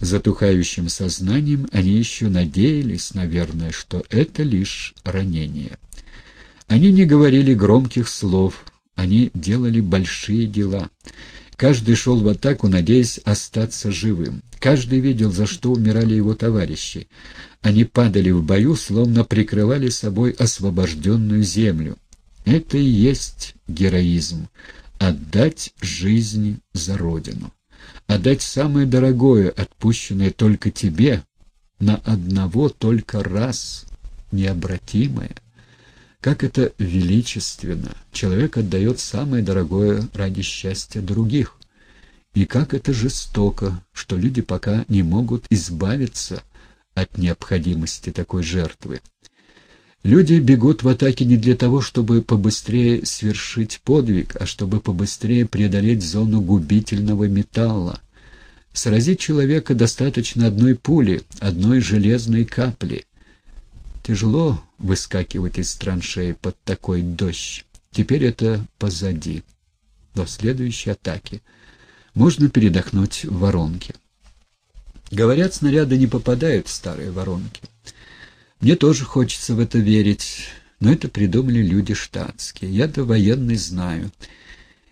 Затухающим сознанием они еще надеялись, наверное, что это лишь ранение. Они не говорили громких слов, они делали большие дела. Каждый шел в атаку, надеясь остаться живым. Каждый видел, за что умирали его товарищи. Они падали в бою, словно прикрывали собой освобожденную землю. Это и есть героизм — отдать жизнь за Родину. Отдать самое дорогое, отпущенное только тебе, на одного только раз, необратимое. Как это величественно! Человек отдает самое дорогое ради счастья других. И как это жестоко, что люди пока не могут избавиться от необходимости такой жертвы. Люди бегут в атаке не для того, чтобы побыстрее свершить подвиг, а чтобы побыстрее преодолеть зону губительного металла. Сразить человека достаточно одной пули, одной железной капли. Тяжело выскакивать из траншеи под такой дождь. Теперь это позади. До следующей атаки. Можно передохнуть в воронке. Говорят, снаряды не попадают в старые воронки. Мне тоже хочется в это верить, но это придумали люди штатские. Я-то военный знаю.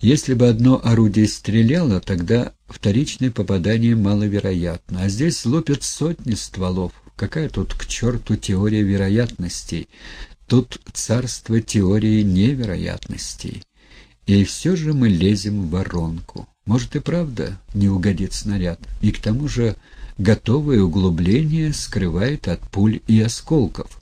Если бы одно орудие стреляло, тогда вторичное попадание маловероятно. А здесь лупят сотни стволов. Какая тут к черту теория вероятностей? Тут царство теории невероятностей. И все же мы лезем в воронку. Может и правда не угодит снаряд. И к тому же готовое углубление скрывает от пуль и осколков.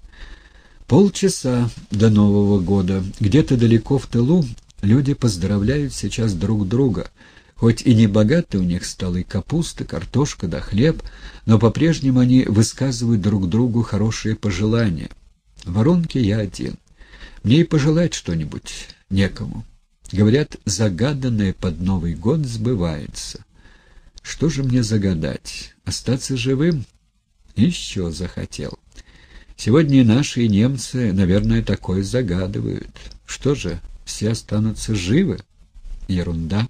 Полчаса до Нового года. Где-то далеко в тылу люди поздравляют сейчас друг друга. Хоть и не богаты у них столы капуста, картошка да хлеб, но по-прежнему они высказывают друг другу хорошие пожелания. В воронке я один. Мне и пожелать что-нибудь некому. Говорят, загаданное под Новый год сбывается. Что же мне загадать? Остаться живым? Еще захотел. Сегодня и наши, и немцы, наверное, такое загадывают. Что же, все останутся живы? Ерунда.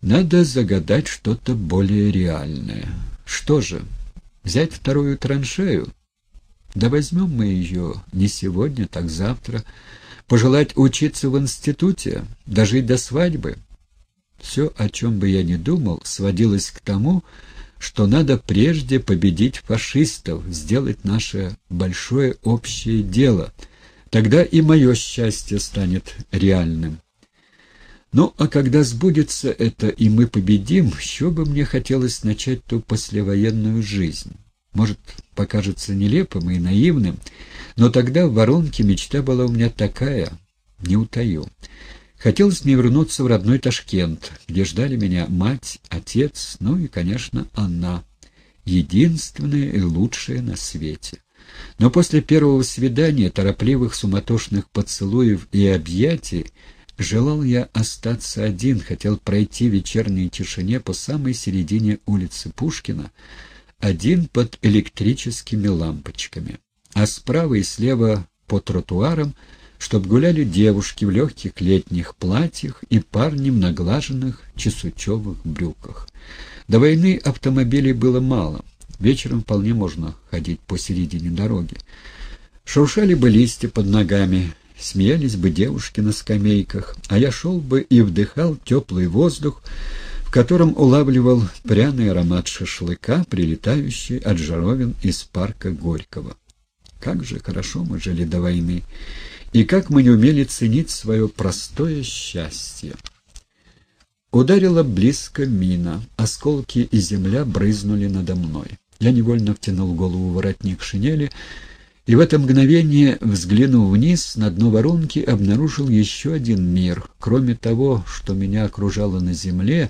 Надо загадать что-то более реальное. Что же, взять вторую траншею? Да возьмем мы ее не сегодня, так завтра. Пожелать учиться в институте, дожить до свадьбы — все, о чем бы я ни думал, сводилось к тому, что надо прежде победить фашистов, сделать наше большое общее дело. Тогда и мое счастье станет реальным. Ну, а когда сбудется это, и мы победим, еще бы мне хотелось начать ту послевоенную жизнь. Может, покажется нелепым и наивным, но тогда в воронке мечта была у меня такая, не утаю. Хотелось мне вернуться в родной Ташкент, где ждали меня мать, отец, ну и, конечно, она, единственная и лучшая на свете. Но после первого свидания, торопливых суматошных поцелуев и объятий, желал я остаться один, хотел пройти вечерней тишине по самой середине улицы Пушкина, один под электрическими лампочками, а справа и слева по тротуарам — чтоб гуляли девушки в легких летних платьях и парни в наглаженных чесучевых брюках. До войны автомобилей было мало. Вечером вполне можно ходить посередине дороги. Шуршали бы листья под ногами, смеялись бы девушки на скамейках, а я шел бы и вдыхал теплый воздух, в котором улавливал пряный аромат шашлыка, прилетающий от жаровин из парка Горького. Как же хорошо мы жили до войны! И как мы не умели ценить свое простое счастье. Ударила близко мина, осколки и земля брызнули надо мной. Я невольно втянул голову в воротник шинели, и в это мгновение, взглянув вниз, на дно воронки обнаружил еще один мир. Кроме того, что меня окружало на земле,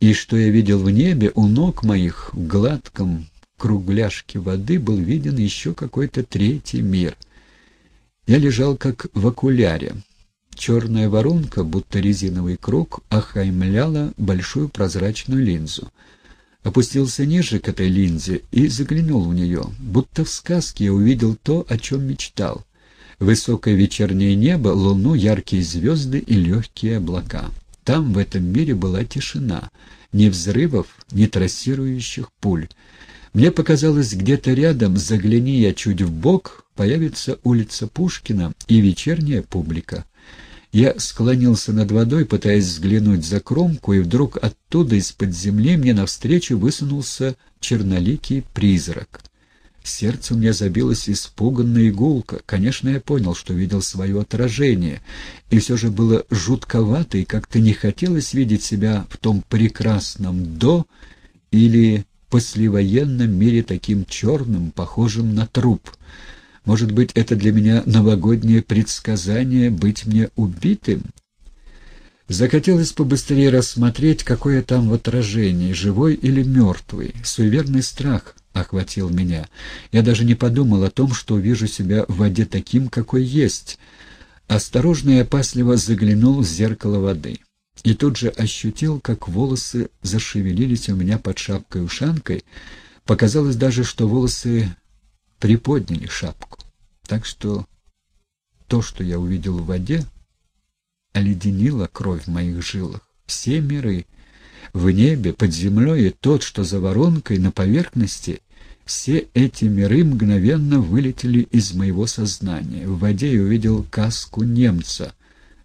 и что я видел в небе, у ног моих в гладком кругляшке воды был виден еще какой-то третий мир — я лежал как в окуляре. Черная воронка, будто резиновый круг, охаймляла большую прозрачную линзу. Опустился ниже к этой линзе и заглянул в нее. Будто в сказке я увидел то, о чем мечтал. Высокое вечернее небо, луну, яркие звезды и легкие облака. там, в этом мире, была тишина. Ни взрывов, ни трассирующих пуль. Мне показалось, где-то рядом, загляни я чуть в бок, появится улица Пушкина и вечерняя публика. Я склонился над водой, пытаясь взглянуть за кромку, и вдруг оттуда, из-под земли, мне навстречу высунулся черноликий призрак. Сердце у меня забилось испуганно игулка. Конечно, я понял, что видел свое отражение, и все же было жутковато, и как-то не хотелось видеть себя в том прекрасном «до» или послевоенном мире таким черным, похожим на труп — может быть, это для меня новогоднее предсказание быть мне убитым? Захотелось побыстрее рассмотреть, какое там в отражении, живой или мертвый. Суеверный страх охватил меня. Я даже не подумал о том, что увижу себя в воде таким, какой есть. Осторожно и опасливо заглянул в зеркало воды. И тут же ощутил, как волосы зашевелились у меня под шапкой-ушанкой. Показалось даже, что волосы приподняли шапку. Так что то, что я увидел в воде, оледенило кровь в моих жилах. Все миры в небе, под землей и тот, что за воронкой на поверхности, все эти миры мгновенно вылетели из моего сознания. В воде я увидел каску немца,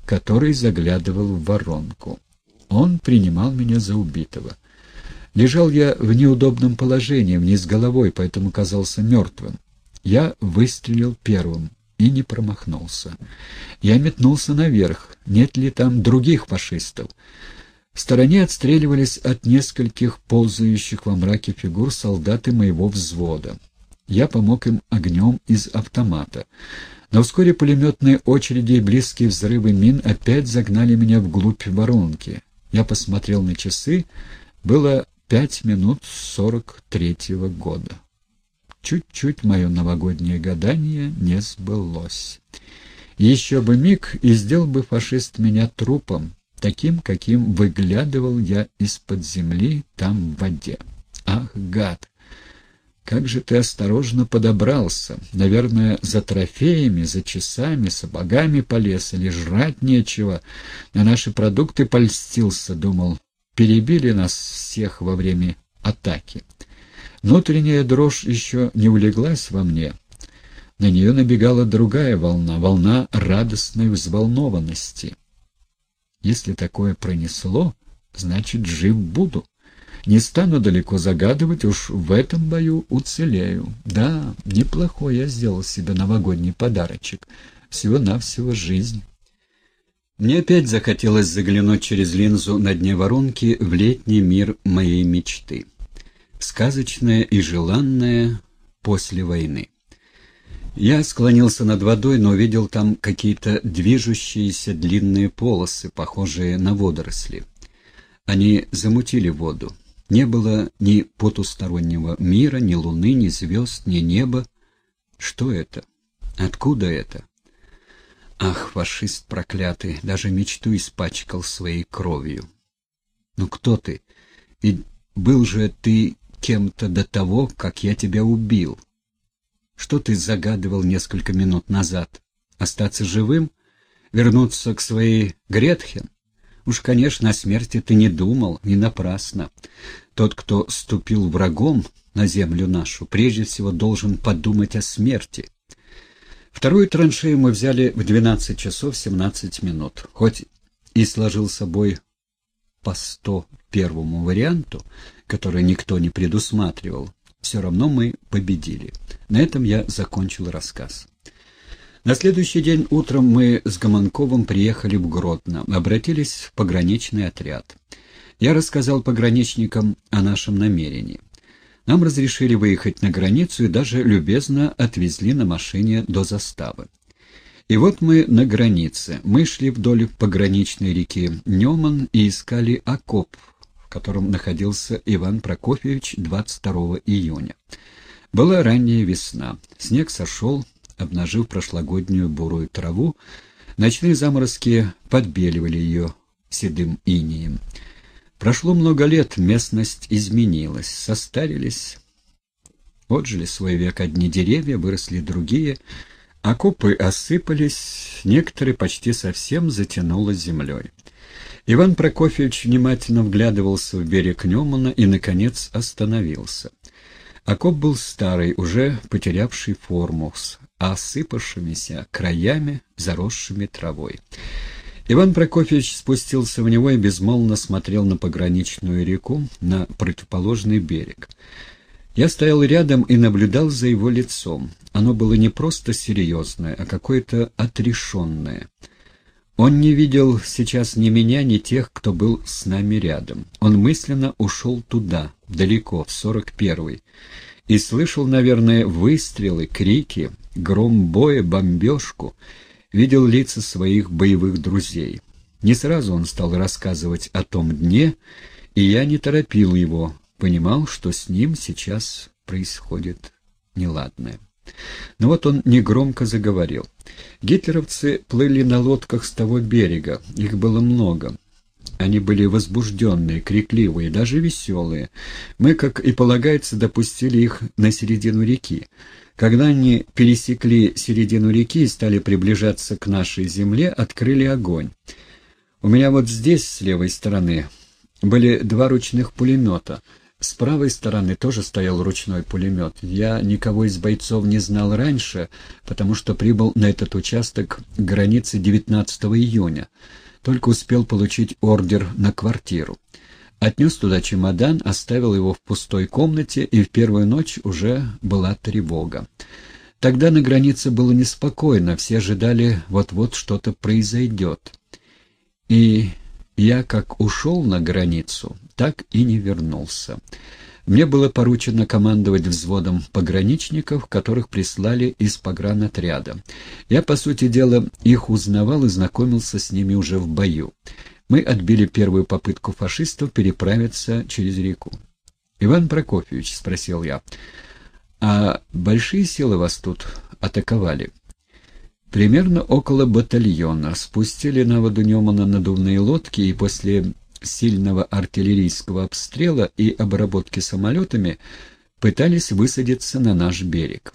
который заглядывал в воронку. Он принимал меня за убитого. Лежал я в неудобном положении, вниз головой, поэтому казался мертвым. Я выстрелил первым и не промахнулся. Я метнулся наверх, нет ли там других фашистов. В стороне отстреливались от нескольких ползающих во мраке фигур солдаты моего взвода. Я помог им огнем из автомата. Но вскоре пулеметные очереди и близкие взрывы мин опять загнали меня вглубь воронки. Я посмотрел на часы. Было пять минут сорок третьего года. Чуть-чуть мое новогоднее гадание не сбылось. Еще бы миг, и сделал бы фашист меня трупом, таким, каким выглядывал я из-под земли там в воде. Ах, гад! Как же ты осторожно подобрался! Наверное, за трофеями, за часами, сапогами полез, или жрать нечего. На наши продукты польстился, думал. Перебили нас всех во время атаки. Внутренняя дрожь еще не улеглась во мне. На нее набегала другая волна, волна радостной взволнованности. Если такое пронесло, значит, жив буду. Не стану далеко загадывать, уж в этом бою уцелею. Да, неплохой я сделал себе новогодний подарочек. Всего-навсего жизнь. Мне опять захотелось заглянуть через линзу на дне воронки в летний мир моей мечты сказочное и желанное после войны. Я склонился над водой, но увидел там какие-то движущиеся длинные полосы, похожие на водоросли. Они замутили воду. Не было ни потустороннего мира, ни луны, ни звезд, ни неба. Что это? Откуда это? Ах, фашист проклятый, даже мечту испачкал своей кровью. Ну кто ты? Ведь был же ты кем-то до того, как я тебя убил. Что ты загадывал несколько минут назад? Остаться живым? Вернуться к своей Гретхен? Уж, конечно, о смерти ты не думал, не напрасно. Тот, кто ступил врагом на землю нашу, прежде всего должен подумать о смерти. Вторую траншею мы взяли в 12 часов 17 минут. Хоть и сложил с собой по 101 варианту, который никто не предусматривал, все равно мы победили. На этом я закончил рассказ. На следующий день утром мы с Гомонковым приехали в Гродно, обратились в пограничный отряд. Я рассказал пограничникам о нашем намерении. Нам разрешили выехать на границу и даже любезно отвезли на машине до заставы. И вот мы на границе. Мы шли вдоль пограничной реки Неман и искали окоп, в котором находился Иван Прокофьевич 22 июня. Была ранняя весна. Снег сошел, обнажив прошлогоднюю бурую траву. Ночные заморозки подбеливали ее седым инием. Прошло много лет, местность изменилась, состарились. Отжили свой век одни деревья, выросли другие. Окопы осыпались, некоторые почти совсем затянуло землей. Иван Прокофьевич внимательно вглядывался в берег Немана и, наконец, остановился. Окоп был старый, уже потерявший форму, с осыпавшимися краями, заросшими травой. Иван Прокофьевич спустился в него и безмолвно смотрел на пограничную реку, на противоположный берег. Я стоял рядом и наблюдал за его лицом. Оно было не просто серьезное, а какое-то отрешенное. Он не видел сейчас ни меня, ни тех, кто был с нами рядом. Он мысленно ушел туда, далеко, в сорок первый, и слышал, наверное, выстрелы, крики, гром боя, бомбежку, видел лица своих боевых друзей. Не сразу он стал рассказывать о том дне, и я не торопил его, понимал, что с ним сейчас происходит неладное. Но вот он негромко заговорил. Гитлеровцы плыли на лодках с того берега, их было много. Они были возбужденные, крикливые, даже веселые. Мы, как и полагается, допустили их на середину реки. Когда они пересекли середину реки и стали приближаться к нашей земле, открыли огонь. У меня вот здесь, с левой стороны, были два ручных пулемета — с правой стороны тоже стоял ручной пулемет. Я никого из бойцов не знал раньше, потому что прибыл на этот участок границы 19 июня. Только успел получить ордер на квартиру. Отнес туда чемодан, оставил его в пустой комнате, и в первую ночь уже была тревога. Тогда на границе было неспокойно, все ожидали, вот-вот что-то произойдет. И я как ушел на границу, так и не вернулся. Мне было поручено командовать взводом пограничников, которых прислали из погранотряда. Я, по сути дела, их узнавал и знакомился с ними уже в бою. Мы отбили первую попытку фашистов переправиться через реку. «Иван Прокофьевич», — спросил я, — «а большие силы вас тут атаковали?» Примерно около батальона спустили на воду Немана надувные лодки и после сильного артиллерийского обстрела и обработки самолетами пытались высадиться на наш берег.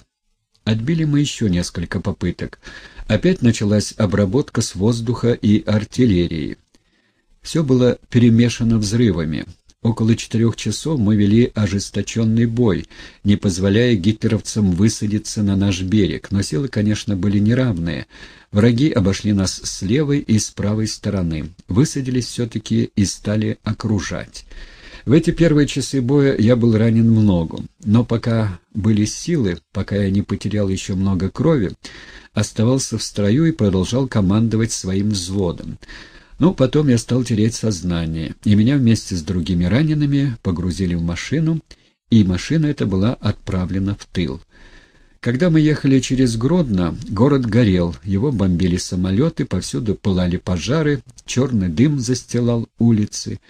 Отбили мы еще несколько попыток. Опять началась обработка с воздуха и артиллерии. Все было перемешано взрывами. Около четырех часов мы вели ожесточенный бой, не позволяя гитлеровцам высадиться на наш берег, но силы, конечно, были неравные. Враги обошли нас с левой и с правой стороны, высадились все-таки и стали окружать. В эти первые часы боя я был ранен много, но пока были силы, пока я не потерял еще много крови, оставался в строю и продолжал командовать своим взводом. Ну, потом я стал терять сознание, и меня вместе с другими ранеными погрузили в машину, и машина эта была отправлена в тыл. Когда мы ехали через Гродно, город горел, его бомбили самолеты, повсюду пылали пожары, черный дым застилал улицы.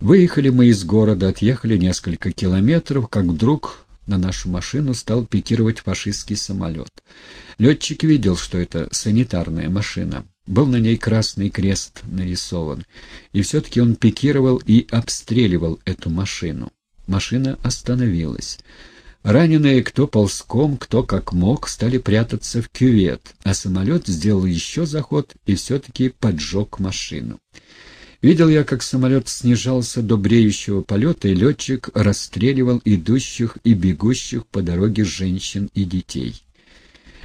Выехали мы из города, отъехали несколько километров, как вдруг на нашу машину стал пикировать фашистский самолет. Летчик видел, что это санитарная машина. Был на ней красный крест нарисован. И все-таки он пикировал и обстреливал эту машину. Машина остановилась. Раненые кто ползком, кто как мог, стали прятаться в кювет, а самолет сделал еще заход и все-таки поджег машину. Видел я, как самолет снижался до бреющего полета, и летчик расстреливал идущих и бегущих по дороге женщин и детей.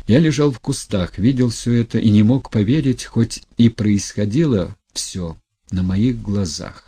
Я лежал в кустах, видел все это и не мог поверить, хоть и происходило все на моих глазах.